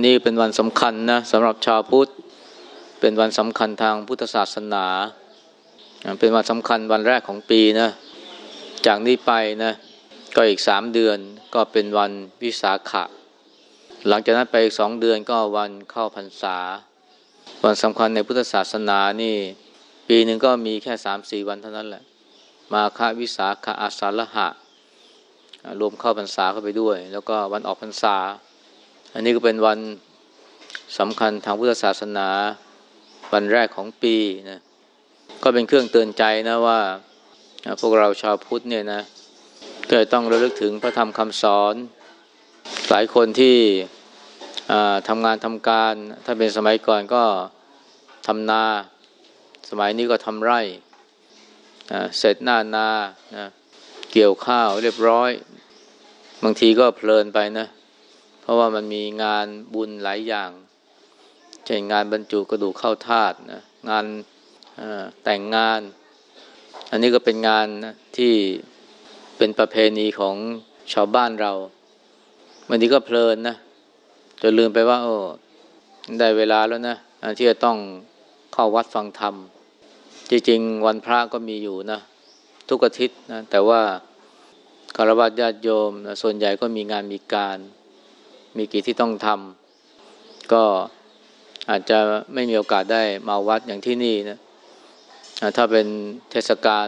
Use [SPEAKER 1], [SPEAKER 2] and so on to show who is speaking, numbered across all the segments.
[SPEAKER 1] นนี้เป็นวันสำคัญนะสำหรับชาวพุทธ เป็นวันสำคัญทางพุทธศาสนา เป็นวันสำคัญวันแรกของปีนะ จากนี้ไปนะก็อีกสามเดือนก็เป็นวันวิสาขะ หลังจากนั้นไปอีกสองเดือนก็วันเข้าพรรษา วันสำคัญในพุทธศาสนานี่ ปีหนึ่งก็มีแค่สามสี่วันเท่านั้นแหละ มาฆวิสาขะอาสาฬหะ รวมเข้าพรรษาเข้าไปด้วย แล้วก็วันออกพรรษา อันนี้ก็เป็นวันสำคัญทางพุทธศาสนาวันแรกของปีนะก็เป็นเครื่องเตือนใจนะว่าพวกเราชาวพุทธเนี่ยนะก็ต้องระลึกถึงพระธรรมคำสอน หลายคนที่ทำงานทำการ ถ้าเป็นสมัยก่อนก็ทำนา สมัยนี้ก็ทำไร่เสร็จหน้านานะเกี่ยวข้าวเรียบร้อย บางทีก็เพลินไปนะ ราะว่ามันมีงานบุญหลายอย่าง เช่นงานบรรจุกระดูกเข้าธาตุนะงานแต่งงาน อันนี้ก็เป็นงานนะที่เป็นประเพณีของชาวบ้านเราบางทีก็เพลินนะจนลืมไปว่า โอ้ได้เวลาแล้วนะที่จะต้องเข้าวัดฟังธรรม จริงๆ วันพระก็มีอยู่นะ ทุกอาทิตย์นะแต่ว่าคารวะญาติโยมนะส่วนใหญ่ก็มีงานมีการ มีกิจที่ต้องทำก็อาจจะไม่มีโอกาสได้มาวัดอย่างที่นี่นะถ้าเป็นเทศกาล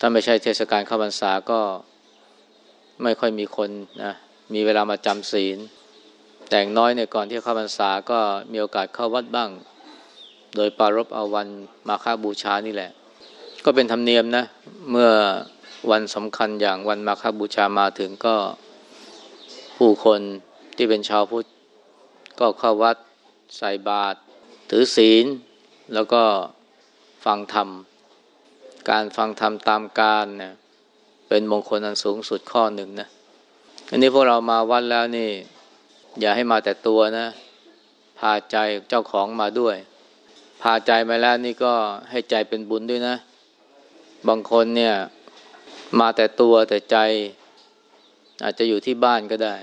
[SPEAKER 1] ถ้าไม่ใช่เทศกาลเข้าพรรษาก็ไม่ค่อยมีคนนะมีเวลามาจำศีล แต่งน้อยเนี่ยก่อนที่เข้าพรรษาก็มีโอกาสเข้าวัดบ้าง โดยปารบเอาวันมาฆบูชานี่แหละ ก็เป็นธรรมเนียมนะ เมื่อวันสำคัญอย่างวันมาฆบูชามาถึงก็ผู้คน ที่เป็นชาวพุทธก็เข้าวัดใส่บาตรถือศีล แล้วก็ฟังธรรม การฟังธรรมตามการเนี่ยเป็นมงคลอันสูงสุดข้อหนึ่งนะอันนี้พวกเรามาวัดแล้วนี่ อย่าให้มาแต่ตัวนะ พาใจเจ้าของมาด้วย พาใจมาแล้วนี่ก็ให้ใจเป็นบุญด้วยนะ บางคนเนี่ยมาแต่ตัวแต่ใจอาจจะอยู่ที่บ้านก็ได้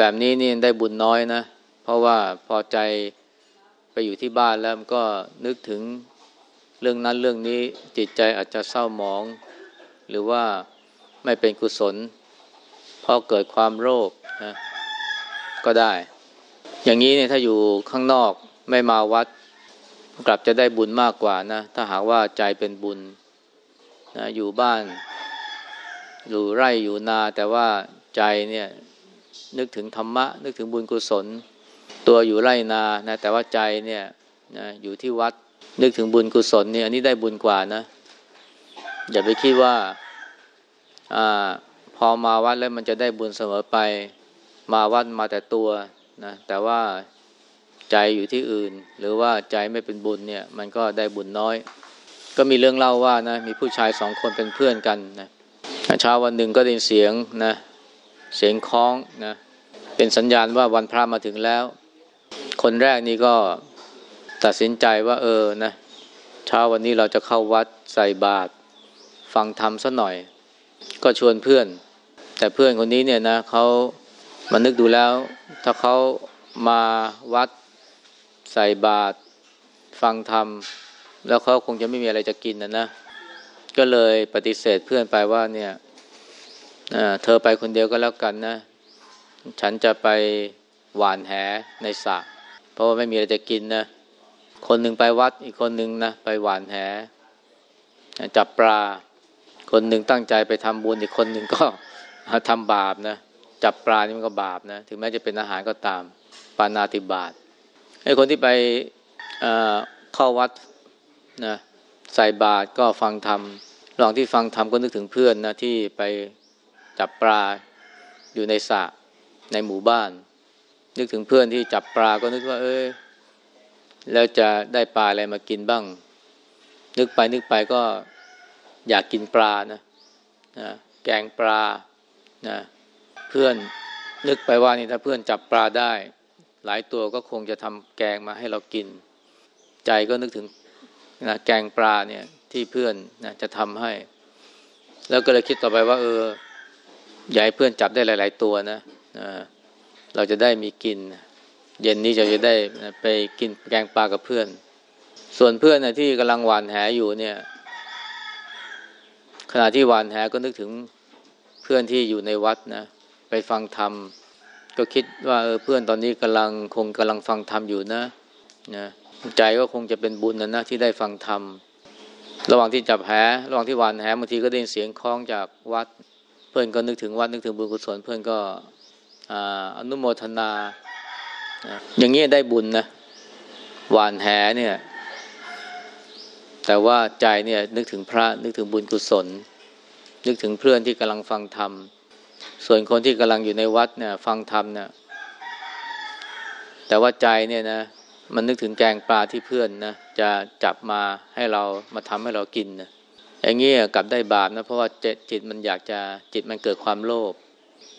[SPEAKER 1] แบบนี้นี่ได้บุญน้อยนะ เพราะว่าพอใจไปอยู่ที่บ้านแล้วก็นึกถึงเรื่องนั้นเรื่องนี้จิตใจอาจจะเศร้าหมอง หรือว่าไม่เป็นกุศลพอเกิดความโลภนะก็ได้ อย่างนี้เนี่ยถ้าอยู่ข้างนอกไม่มาวัด กลับจะได้บุญมากกว่านะ ถ้าหากว่าใจเป็นบุญนะอยู่บ้าน อยู่ไร่อยู่นาแต่ว่าใจเนี่ย นึกถึงธรรมะ นึกถึงบุญกุศล ตัวอยู่ไร่นานะแต่ว่าใจเนี่ยนะอยู่ที่วัดนึกถึงบุญกุศลเนี่ยอันนี้ได้บุญกว่านะ อย่าไปคิดว่าอ่าพอมาวัดแล้วมันจะได้บุญเสมอไป มาวัดมาแต่ตัวนะแต่ว่าใจอยู่ที่อื่น หรือว่าใจไม่เป็นบุญเนี่ยมันก็ได้บุญน้อย ก็มีเรื่องเล่าว่านะมีผู้ชายสองคนเป็นเพื่อนกันนะเช้าวันหนึ่งก็ได้ยินเสียงนะ เสียงคล้องนะเป็นสัญญาณว่าวันพระมาถึงแล้ว คนแรกนี่ก็ตัดสินใจว่าเออนะเช้าวันนี้เราจะเข้าวัดใส่บาตรฟังธรรมซะหน่อย ก็ชวนเพื่อน แต่เพื่อนคนนี้เนี่ยนะเขามานึกดูแล้ว ถ้าเขามาวัดใส่บาตรฟังธรรม แล้วเขาคงจะไม่มีอะไรจะกินนะนะก็เลยปฏิเสธเพื่อนไปว่าเนี่ย เธอไปคนเดียวก็แล้วกันนะ ฉันจะไปหวานแหในสระเพราะว่าไม่มีอะไรจะกินนะ คนหนึ่งไปวัดอีกคนหนึ่งนะไปหวานแหจับปลา คนหนึ่งตั้งใจไปทำบุญอีกคนหนึ่งก็ทำบาปนะจับปลานี่มันก็บาปนะ ถึงแม้จะเป็นอาหารก็ตามปานาติบาตไอ้คนที่ไปเข้าวัดนะใส่บาตรก็ฟังธรรมระหว่างที่ฟังธรรมก็นึกถึงเพื่อนนะที่ไป จับปลาอยู่ในสระในหมู่บ้าน นึกถึงเพื่อนที่จับปลาก็นึกว่า เอ้ยแล้วจะได้ปลาอะไรมากินบ้าง นึกไปนึกไปก็อยากกินปลานะนะแกงปลานะเพื่อนนึกไปว่านี่ถ้าเพื่อนจับปลาได้ หลายตัวก็คงจะทำแกงมาให้เรากิน ใจก็นึกถึงนะแกงปลาเนี่ยที่เพื่อนนะจะทำให้ แล้วก็เลยคิดต่อไปว่า เออ อย่าให้เพื่อนจับได้หลาย ๆ ตัวนะเราจะได้มีกิน เย็นนี้จะจะได้ไปกินแกงปลากับเพื่อน ส่วนเพื่อนนะที่กำลังหวานแหอยู่เนี่ย ขณะที่หวานแหก็นึกถึงเพื่อนที่อยู่ในวัดนะ ไปฟังธรรม ก็คิดว่าเออเพื่อนตอนนี้กำลังคงกำลังฟังธรรมอยู่นะนะใจก็คงจะเป็นบุญนะนะที่ได้ฟังธรรม ระหว่างที่จับแหระหว่างที่หวานแหบางทีก็ได้ยินเสียงคล้องจากวัด พื่อนก็นึกถึงวัดนึกถึงบุญกุศลเพื่อนก็อนุโมทนา อย่างนี้ได้บุญนะหวานแหเนี่ย แต่ว่าใจเนี่ยนึกถึงพระนึกถึงบุญกุศล นึกถึงเพื่อนที่กำลังฟังธรรม ส่วนคนที่กำลังอยู่ในวัดเนี่ย ฟังธรรมเนี่ยแต่ว่าใจเนี่ยนะมันนึกถึงแกงปลาที่เพื่อนนะจะจับมาให้เรามาทำให้เรากินนะ อย่างนี้ยกลับได้บาปนะเพราะว่าจิตมันอยากจะจิตมันเกิดความโลภ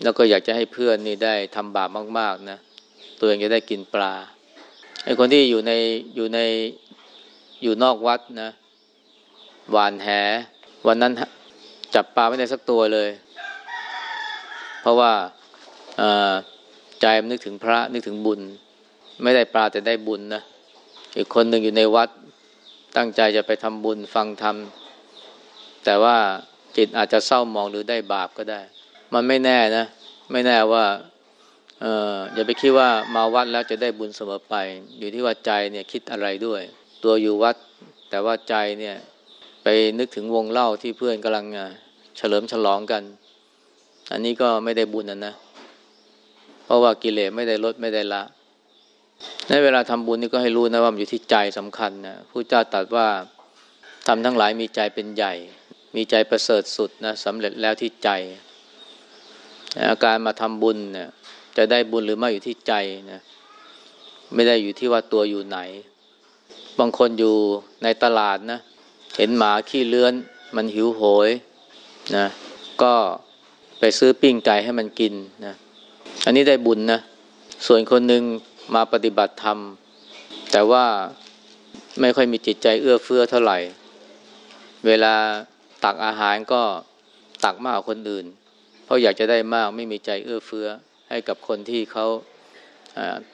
[SPEAKER 1] แล้วก็อยากจะให้เพื่อนนี่ได้ทำบาปมากๆนะตัวเองจะได้กินปลาไอ้คนที่อยู่ในอยู่ในอยู่นอกวัดนะหวานแห วันนั้นจับปลาไม่ได้สักตัวเลย เพราะว่าใจมันนึกถึงพระนึกถึงบุญ ไม่ได้ปลาแต่ได้บุญนะอีกคนหนึ่งอยู่ในวัดตั้งใจจะไปทำบุญฟังธรรม แต่ว่าจิตอาจจะเศร้ามองหรือได้บาปก็ได้ มันไม่แน่นะ ไม่แน่ว่าเอออย่าไปคิดว่ามาวัดแล้วจะได้บุญเสมอไป อยู่ที่ว่าใจเนี่ยคิดอะไรด้วย ตัวอยู่วัด แต่ว่าใจเนี่ยไปนึกถึงวงเล่าที่เพื่อนกำลังเฉลิมฉลองกัน อันนี้ก็ไม่ได้บุญนะนะ เพราะว่ากิเลสไม่ได้ลดไม่ได้ละ ในเวลาทำบุญนี่ก็ให้รู้นะว่ามันอยู่ที่ใจสำคัญนะผู้เจ้าตรัสว่าทำทั้งหลายมีใจเป็นใหญ่ มีใจประเสริฐสุดนะสำเร็จแล้วที่ใจ อาการมาทำบุญเนี่ยจะได้บุญหรือไม่อยู่ที่ใจนะไม่ได้อยู่ที่ว่าตัวอยู่ไหน บางคนอยู่ในตลาดนะเห็นหมาขี้เลื้อน มันหิวโหยนะก็ไปซื้อปิ้งไก่ให้มันกินนะอันนี้ได้บุญนะส่วนคนหนึ่งมาปฏิบัติธรรม แต่ว่าไม่ค่อยมีจิตใจเอื้อเฟื้อเท่าไหร่ เวลา ตักอาหารก็ตักมากกว่าคนอื่น เพราะอยากจะได้มากไม่มีใจเอื้อเฟื้อให้กับคนที่เขา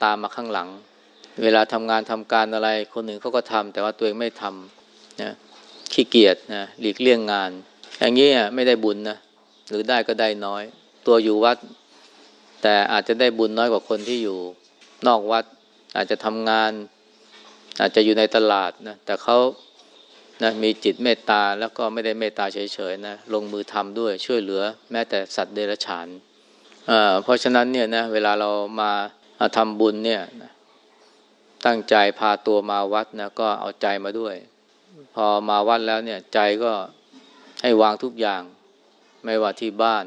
[SPEAKER 1] ตามมาข้างหลัง เวลาทำงานทำการอะไร คนหนึ่งเขาก็ทำแต่ว่าตัวเองไม่ทำนะขี้เกียจนะหลีกเลี่ยงงาน อย่างนี้ไม่ได้บุญนะหรือได้ก็ได้น้อย ตัวอยู่วัด แต่อาจจะได้บุญน้อยกว่าคนที่อยู่ นอกวัดอาจจะทำงาน อาจจะอยู่ในตลาดนะแต่เขา นะมีจิตเมตตาแล้วก็ไม่ได้เมตตาเฉยๆนะลงมือทำด้วยช่วยเหลือ แม้แต่สัตว์เดรัจฉานเพราะฉะนั้นเนี่ยนะเวลาเรามาทำบุญเนี่ยตั้งใจพาตัวมาวัดนะก็เอาใจมาด้วย พอมาวัดแล้วเนี่ยใจก็ให้วางทุกอย่าง ไม่ว่าที่บ้าน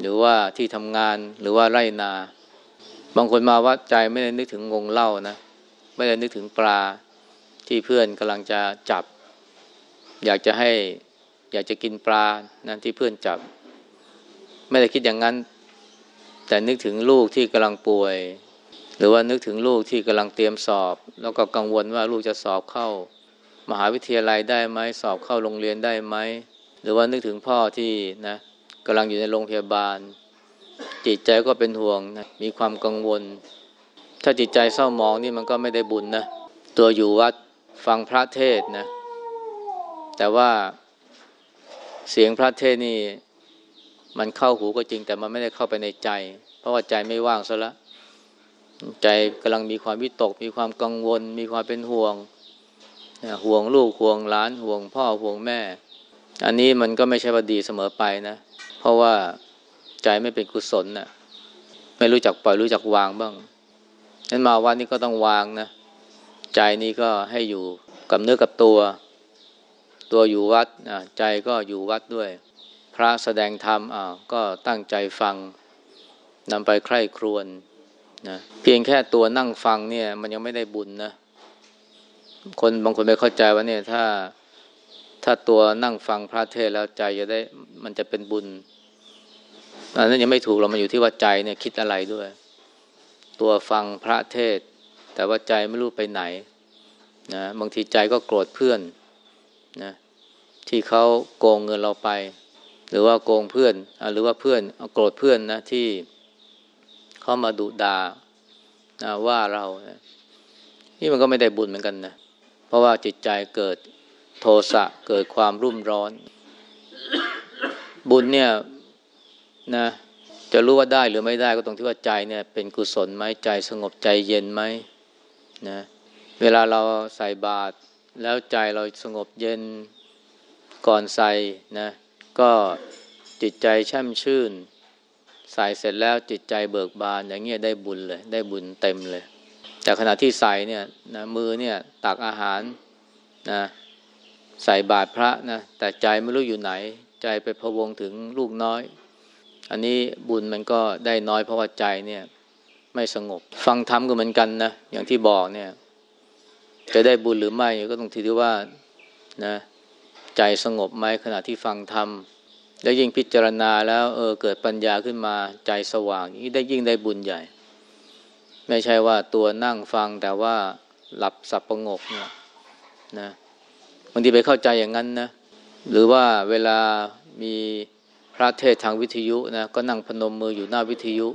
[SPEAKER 1] หรือว่าที่ทำงานหรือว่าไร่นา บางคนมาวัดใจไม่ได้นึกถึงงงเล่านะ ไม่ได้นึกถึงปลา ที่เพื่อนกำลังจะจับ อยากจะให้อยากจะกินปลานะที่เพื่อนจับ ไม่ได้คิดอย่างนั้น แต่นึกถึงลูกที่กำลังป่วย หรือว่านึกถึงลูกที่กำลังเตรียมสอบ แล้วก็กังวลว่าลูกจะสอบเข้า มหาวิทยาลัยได้ไหมสอบเข้าโรงเรียนได้ไหมหรือว่านึกถึงพ่อที่นะกำลังอยู่ในโรงพยาบาล จิตใจก็เป็นห่วงนะมีความกังวล ถ้าจิตใจเศร้ามองนี่มันก็ไม่ได้บุญนะตัวอยู่วัด ฟังพระเทศนะ แต่ว่าเสียงพระเทศนี่ มันเข้าหูก็จริง แต่มันไม่ได้เข้าไปในใจ เพราะว่าใจไม่ว่างซะละใจกำลังมีความวิตก มีความกังวล มีความเป็นห่วง ห่วงลูกห่วงหลานห่วงพ่อห่วงแม่ อันนี้มันก็ไม่ใช่ว่าดีเสมอไปนะ เพราะว่าใจไม่เป็นกุศลนะ่ะไม่รู้จักปล่อยรู้จักวางบ้างนั้นมาวันนี้ก็ต้องวางนะ ใจนี้ก็ให้อยู่กับเนื้อกับตัว ตัวอยู่วัดใจก็อยู่วัดด้วย พระแสดงธรรมอ่าก็ตั้งใจฟังนำไปใคร่ครวญนะเพียงแค่ตัวนั่งฟังเนี่ย มันยังไม่ได้บุญนะคนบางคนไม่เข้าใจว่าเนี่ยถ้าถ้าตัวนั่งฟังพระเทศแล้วใจจะได้มันจะเป็นบุญอันนั้นยังไม่ถูกเรามันอยู่ที่ว่าใจเนี่ยคิดอะไรด้วย ตัวฟังพระเทศ แต่ว่าใจไม่รู้ไปไหนนะบางทีใจก็โกรธเพื่อนนะที่เขาโกงเงินเราไป หรือว่าโกงเพื่อนหรือว่าเพื่อนโกรธเพื่อนนะที่เขามาดุดานะว่าเรานะนี่มันก็ไม่ได้บุญเหมือนกันนะเพราะว่าจิตใจเกิดโทสะเกิดความรุ่มร้อน บุญเนี่ยนะจะรู้ว่าได้หรือไม่ได้ก็ตรงที่ว่าใจเนี่ย เป็นกุศลไหมใจสงบใจเย็นไหม นะเวลาเราใส่บาตรแล้วใจเราสงบเย็นก่อนใส่นะก็จิตใจแช่มชื่น ใส่เสร็จแล้วจิตใจเบิกบานอย่างเงี้ยได้บุญเลย ได้บุญเต็มเลย แต่ขณะที่ใส่เนี่ยนะมือเนี่ยตักอาหารนะใส่บาตรพระนะแต่ใจไม่รู้อยู่ไหน ใจไปพะวงถึงลูกน้อย อันนี้บุญมันก็ได้น้อยเพราะว่าใจเนี่ย ไม่สงบ ฟังธรรมก็เหมือนกันนะอย่างที่บอกเนี่ย จะได้บุญหรือไม่ก็ต้องที่ว่านะใจสงบไหมขณะที่ฟังธรรมแล้วยิ่งพิจารณาแล้วเออเกิดปัญญาขึ้นมาใจสว่างนี้ได้ยิ่งได้บุญใหญ่ ไม่ใช่ว่าตัวนั่งฟังแต่ว่าหลับสับประงกเนี่ยนะบางทีไปเข้าใจอย่างนั้นนะหรือว่าเวลามีพระเทศทางวิทยุนะก็นั่งพนมมืออยู่หน้าวิทยุ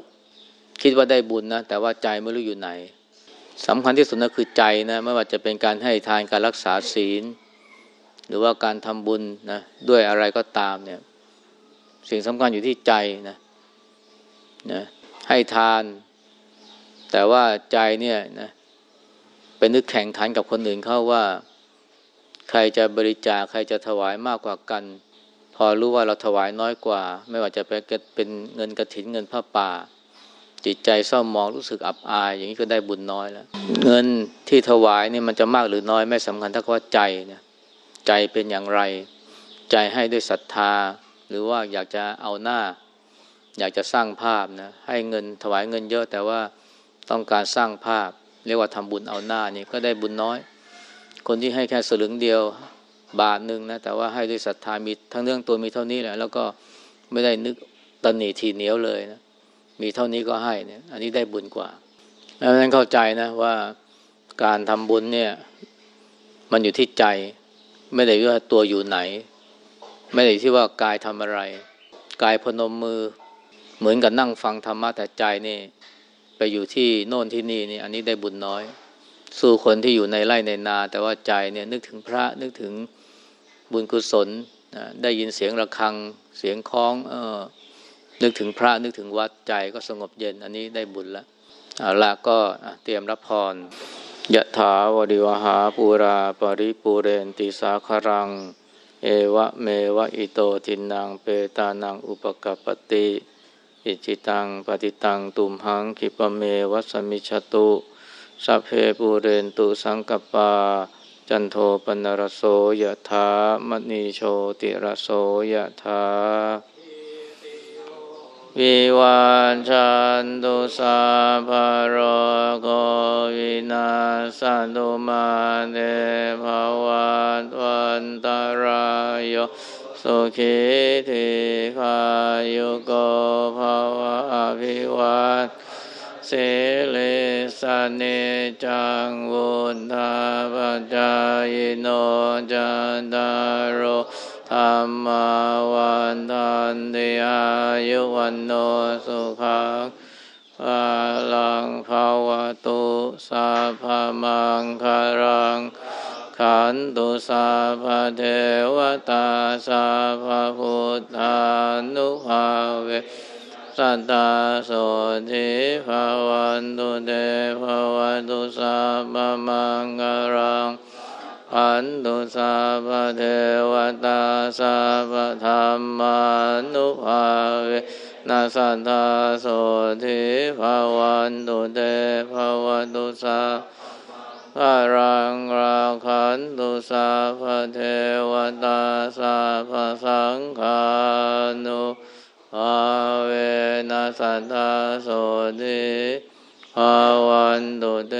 [SPEAKER 1] คิดว่าได้บุญนะ แต่ว่าใจไม่รู้อยู่ไหนสำคัญที่สุดนะคือใจนะไม่ว่าจะเป็นการให้ทานการรักษาศีล หรือว่าการทำบุญนะด้วยอะไรก็ตามเนี่ย สิ่งสำคัญอยู่ที่ใจนะนะให้ทาน แต่ว่าใจเนี่ยนะเป็นนึกแข่งขันกับคนอื่นเขาว่า ใครจะบริจาคใครจะถวายมากกว่ากัน พอรู้ว่าเราถวายน้อยกว่า ไม่ว่าจะเป็นเงินกระถินเงินผ้าป่า จิตใจเศร้ามองรู้สึกอับอาย อย่างนี้ก็ได้บุญน้อยแล้ว เงินที่ถวายนี่มันจะมากหรือน้อยไม่สำคัญถ้าว่าใจนี่ยใจเป็นอย่างไร ใจให้ด้วยศรัทธา หรือว่าอยากจะเอาหน้า อยากจะสร้างภาพนะให้เงินถวายเงินเยอะแต่ว่าต้องการสร้างภาพ เรียกว่าทำบุญเอาหน้านี่ก็ได้บุญน้อย คนที่ให้แค่สลึงเดียวบาทหนึ่งนะแต่ว่าให้ด้วยศรัทธามีทั้งเรื่องตัวมีเท่านี้แหละแล้วก็ไม่ได้นึกตนหนีทีเหนียวเลยนะ มีเท่านี้ก็ให้เนี่ย อันนี้ได้บุญกว่าแล้วนั้นเข้าใจนะว่าการทำบุญเนี่ย มันอยู่ที่ใจ ไม่ได้ว่าตัวอยู่ไหน ไม่ได้ที่ว่ากายทำอะไร กายพนมมือ เหมือนกับนั่งฟังธรรมะแต่ใจนี่ไปอยู่ที่โน่นที่นี่นี่อันนี้ได้บุญน้อย สู้คนที่อยู่ในไร่ในนา แต่ว่าใจเนี่ยนึกถึงพระนึกถึงบุญกุศลได้ยินเสียงระฆัง เสียงคล้อง เออ นึกถึงพระนึกถึงวัดใจก็สงบเย็น อันนี้ได้บุญแล้วเอาละก็เตรียมรับพรยะถาวดิวหาปูราปริปูเรนติสาคารัง เอวะเมวะอิโตทินังเปตานังอุปกปติ อิจิตังปฏิตังตุมหังคิปเมวัสมิชตุสัพเพปูเรนตุสังกปา จันโทปนรโสยะถามณีโชติระโสยะถา วิวันชันตุสาภโรโกวินาสันตุมาเนภวันวันตารายโยสุขิธิขายุโกภวะอภิวัตสิลิสเนจังวุฒาปัจายโนจันตาร ธรรมาวันทันติอายุวันโนสุขังภาลังภาวตุสัพพมังคารัง ขันตุสัพเทวตาสัพพุทธานุภาเวสัตตาโสธิภาวันตุเตภาวันตุสัพพมังคารัง อันตุสัพเทวตาสัพธรรมานุภาเวนัสัทธาโสธิภาวันตุเตภาวตุสัพรังราคันตุสัพเทวตาสัพสังฆานุภาเวนัสัทธาโสธิภาวันตุเต